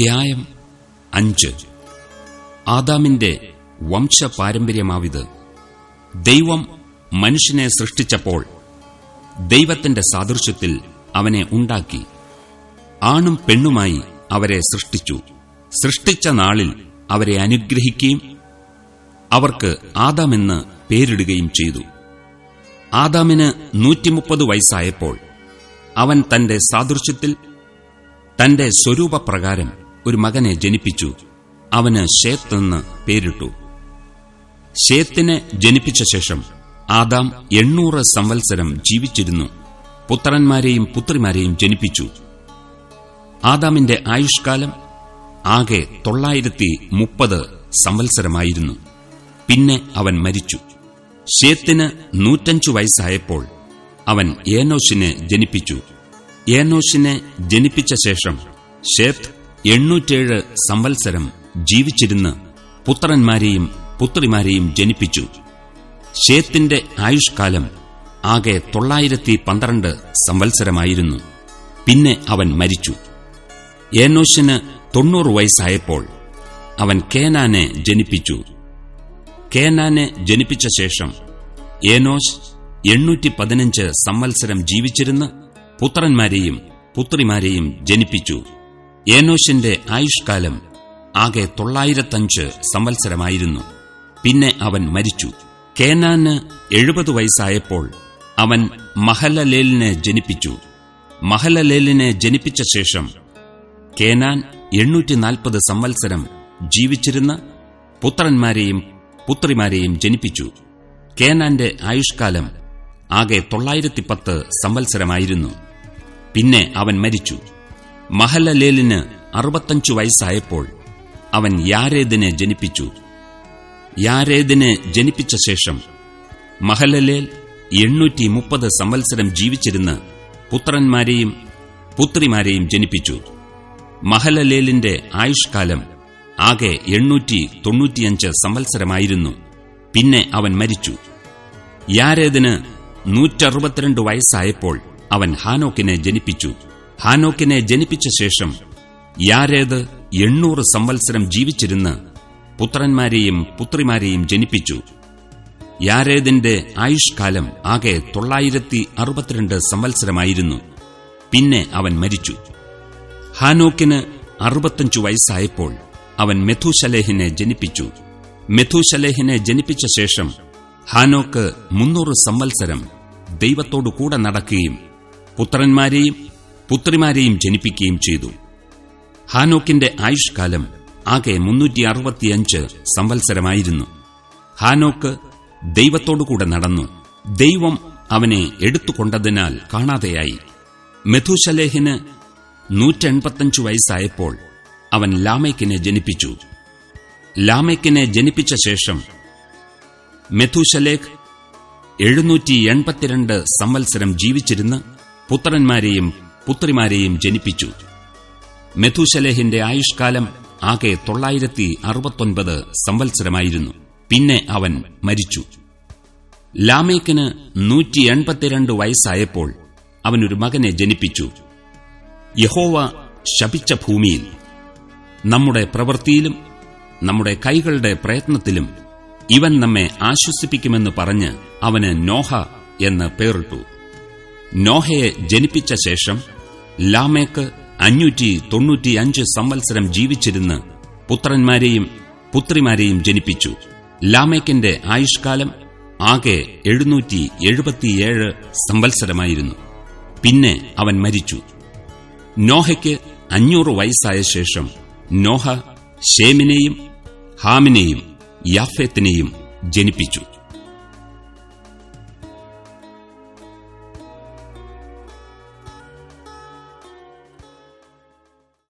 അധ്യായം അഞ്ച്. ആദാമിന്റെ വംശപാരമ്പര്യമാവിത്. ദൈവം മനുഷ്യനെ സൃഷ്ടിച്ചപ്പോൾ ദൈവത്തിന്റെ സാദൃശ്യത്തിൽ അവനെ ഉണ്ടാക്കി. ആണും പെണ്ണുമായി അവരെ സൃഷ്ടിച്ചു. സൃഷ്ടിച്ച നാളിൽ അവരെ അനുഗ്രഹിക്കുകയും അവർക്ക് ആദാമെന്ന് പേരിടുകയും ചെയ്തു. ആദാമിന് നൂറ്റിമുപ്പത് വയസ്സായപ്പോൾ അവൻ തന്റെ സാദൃശ്യത്തിൽ തന്റെ സ്വരൂപപ്രകാരം ഒരു മകനെ ജനിപ്പിച്ചു. അവന് ഷേത്ത് എന്ന് പേരിട്ടു. ഷേത്തിനെ ജനിപ്പിച്ച ശേഷം ആദാം എണ്ണൂറ് സംവത്സരം ജീവിച്ചിരുന്നു. പുത്രന്മാരെയും പുത്രിമാരെയും ജനിപ്പിച്ചു. ആദാമിന്റെ ആയുഷ്കാലം ആകെ തൊള്ളായിരത്തി മുപ്പത് സംവത്സരമായിരുന്നു. പിന്നെ അവൻ മരിച്ചു. ഷേത്തിന് നൂറ്റഞ്ചു വയസ്സായപ്പോൾ അവൻ ഏനോഷിനെ ജനിപ്പിച്ചു. ഏനോഷിനെ ജനിപ്പിച്ച ശേഷം ഷേത്ത് എണ്ണൂറ്റേഴ് സംവത്സരം ജീവിച്ചിരുന്ന് പുത്രന്മാരെയും പുത്രിമാരെയും ജനിപ്പിച്ചു. ഷേത്തിന്റെ ആയുഷ്കാലം ആകെ തൊള്ളായിരത്തി പന്ത്രണ്ട് സംവത്സരമായിരുന്നു. പിന്നെ അവൻ മരിച്ചു. ഏനോഷിന് തൊണ്ണൂറ് വയസ്സായപ്പോൾ അവൻ കേനാനെ ജനിപ്പിച്ചു. കേനാനെ ജനിപ്പിച്ച ശേഷം ഏനോഷ് എണ്ണൂറ്റി പതിനഞ്ച് സംവത്സരം ജീവിച്ചിരുന്ന് പുത്രന്മാരെയും പുത്രിമാരെയും ജനിപ്പിച്ചു. ഏനോഷിന്റെ ആയുഷ്കാലം ആകെ തൊള്ളായിരത്തഞ്ച് സംവത്സരമായിരുന്നു. പിന്നെ അവൻ മരിച്ചു. കേനാന് എഴുപത് വയസ്സായപ്പോൾ അവൻ മഹലലേലിനെ ജനിപ്പിച്ചു. മഹലലേലിനെ ജനിപ്പിച്ച ശേഷം കേനാൻ എണ്ണൂറ്റി നാൽപ്പത് സംവത്സരം ജീവിച്ചിരുന്ന പുത്രന്മാരെയും പുത്രിമാരെയും ജനിപ്പിച്ചു. കേനാന്റെ ആയുഷ്കാലം ആകെ തൊള്ളായിരത്തി പത്ത് സംവത്സരമായിരുന്നു. പിന്നെ അവൻ മരിച്ചു. മഹലലേലിന് അറുപത്തഞ്ചു വയസ്സായപ്പോൾ അവൻ യാരേദിനെ ജനിപ്പിച്ചു. യാരേദിനെ ജനിപ്പിച്ച ശേഷം മഹലലേൽ എണ്ണൂറ്റി മുപ്പത് സംവത്സരം ജീവിച്ചിരുന്ന് പുത്രന്മാരെയും പുത്രിമാരെയും ജനിപ്പിച്ചു. മഹലലേലിന്റെ ആയുഷ്കാലം ആകെ എണ്ണൂറ്റി തൊണ്ണൂറ്റിയഞ്ച് സംവത്സരമായിരുന്നു. പിന്നെ അവൻ മരിച്ചു. യാരേദിന് നൂറ്ററുപത്തിരണ്ട് വയസ്സായപ്പോൾ അവൻ ഹാനോക്കിനെ ജനിപ്പിച്ചു. ഹാനോക്കിനെ ജനിപ്പിച്ച ശേഷം യാരേത് എണ്ണൂറ് സംവത്സരം ജീവിച്ചിരുന്ന് പുത്രന്മാരെയും പുത്രിമാരെയും ജനിപ്പിച്ചു. യാരേദിന്റെ ആയുഷ്കാലം ആകെ തൊള്ളായിരത്തി അറുപത്തിരണ്ട് സംവത്സരമായിരുന്നു. പിന്നെ അവൻ മരിച്ചു. ഹാനോക്കിന് അറുപത്തഞ്ചു വയസ്സായപ്പോൾ അവൻ മെഥുശലേഹിനെ ജനിപ്പിച്ചു. മെഥുശലേഹിനെ ജനിപ്പിച്ച ശേഷം ഹാനോക്ക് മുന്നൂറ് സംവത്സരം ദൈവത്തോടു കൂടെ നടക്കുകയും പുത്രന്മാരെയും പുത്രിമാരെയും ജനിപ്പിക്കുകയും ചെയ്തു. ഹാനോക്കിന്റെ ആയുഷ്കാലം ആകെ മുന്നൂറ്റി അറുപത്തിയഞ്ച് സംവത്സരമായിരുന്നു. ഹാനോക്ക് ദൈവത്തോടുകൂടെ നടന്നു. ദൈവം അവനെ എടുത്തുകൊണ്ടതിനാൽ കാണാതെയായി. മെഥുശലേഹിന് നൂറ്റെൺപത്തഞ്ചു വയസ്സായപ്പോൾ അവൻ ലാമേക്കിനെ ജനിപ്പിച്ചു. ലാമേക്കിനെ ജനിപ്പിച്ച ശേഷം മെഥുശലേഖ് എഴുന്നൂറ്റി എൺപത്തിരണ്ട് സംവത്സരം ജീവിച്ചിരുന്ന് പുത്രന്മാരെയും പുത്രിമാരെയും ജനിപ്പിച്ചു. മെഥുശലേഹിന്റെ ആയുഷ്കാലം ആകെ തൊള്ളായിരത്തി അറുപത്തൊൻപത് സംവത്സരമായിരുന്നു. പിന്നെ അവൻ മരിച്ചു. ലാമേക്കിന് നൂറ്റി എൺപത്തിരണ്ട് വയസ്സായപ്പോൾ അവനൊരു മകനെ ജനിപ്പിച്ചു. യഹോവ ശപിച്ച ഭൂമിയിൽ നമ്മുടെ പ്രവൃത്തിയിലും നമ്മുടെ കൈകളുടെ പ്രയത്നത്തിലും ഇവൻ നമ്മെ ആശ്വസിപ്പിക്കുമെന്ന് പറഞ്ഞ് അവന് നോഹ എന്ന് പേറിട്ടു നോഹയെ ജനിപ്പിച്ച ശേഷം ലാമേക്ക് അഞ്ഞൂറ്റി തൊണ്ണൂറ്റിയഞ്ച് സംവത്സരം ജീവിച്ചിരുന്ന് പുത്രന്മാരെയും പുത്രിമാരെയും ജനിപ്പിച്ചു. ലാമേക്കിന്റെ ആയുഷ്കാലം ആകെ എഴുന്നൂറ്റി എഴുപത്തിയേഴ് സംവത്സരമായിരുന്നു. പിന്നെ അവൻ മരിച്ചു. നോഹയ്ക്ക് അഞ്ഞൂറ് വയസ്സായ ശേഷം നോഹ ഷേമിനെയും ഹാമിനെയും യാഫേത്തിനെയും ജനിപ്പിച്ചു.